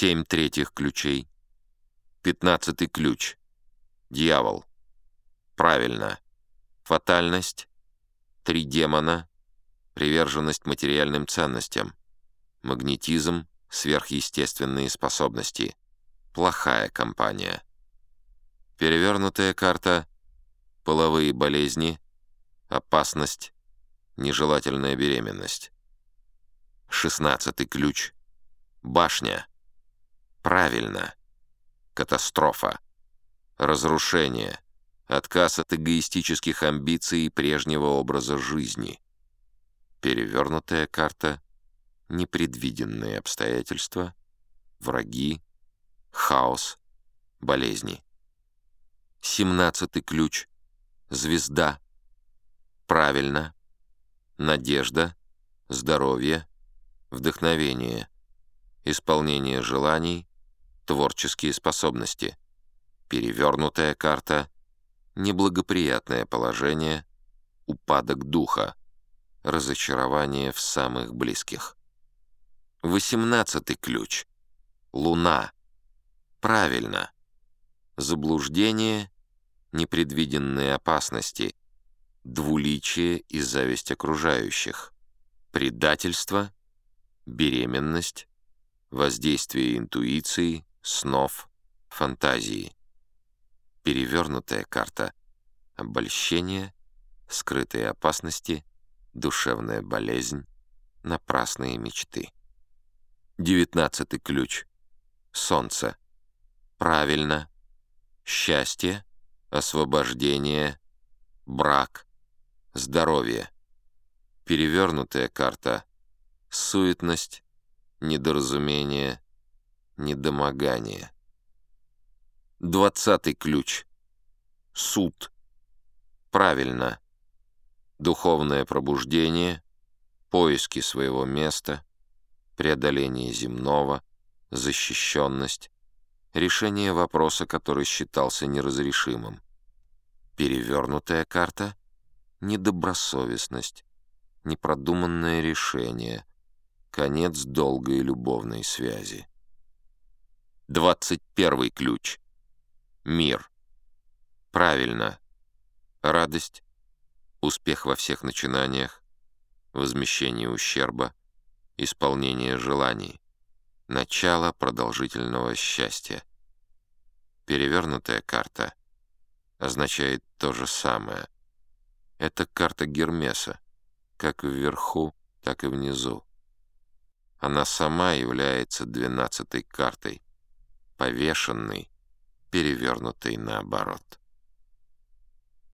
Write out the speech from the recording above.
Семь третьих ключей. Пятнадцатый ключ. Дьявол. Правильно. Фатальность. Три демона. Приверженность материальным ценностям. Магнетизм. Сверхъестественные способности. Плохая компания. Перевернутая карта. Половые болезни. Опасность. Нежелательная беременность. Шестнадцатый ключ. Башня. Правильно. Катастрофа. Разрушение. Отказ от эгоистических амбиций и прежнего образа жизни. Перевернутая карта. Непредвиденные обстоятельства. Враги. Хаос. Болезни. Семнадцатый ключ. Звезда. Правильно. Надежда. Здоровье. Вдохновение. Исполнение желаний. Творческие способности. Перевернутая карта. Неблагоприятное положение. Упадок духа. Разочарование в самых близких. Восемнадцатый ключ. Луна. Правильно. Заблуждение. Непредвиденные опасности. Двуличие и зависть окружающих. Предательство. Беременность воздействие интуиции, снов, фантазии. Перевернутая карта — обольщение, скрытые опасности, душевная болезнь, напрасные мечты. Девятнадцатый ключ. Солнце. Правильно. Счастье, освобождение, брак, здоровье. Перевернутая карта. Суетность, недоразумение, недомогание. Двадцатый ключ. Суд. Правильно. Духовное пробуждение, поиски своего места, преодоление земного, защищенность, решение вопроса, который считался неразрешимым. Перевернутая карта — недобросовестность, непродуманное решение, Конец долгой любовной связи. 21 ключ. Мир. Правильно. Радость, успех во всех начинаниях, возмещение ущерба, исполнение желаний, начало продолжительного счастья. Перевернутая карта означает то же самое. Это карта Гермеса, как вверху, так и внизу. Она сама является двенадцатой картой, повешенной, перевернутой наоборот.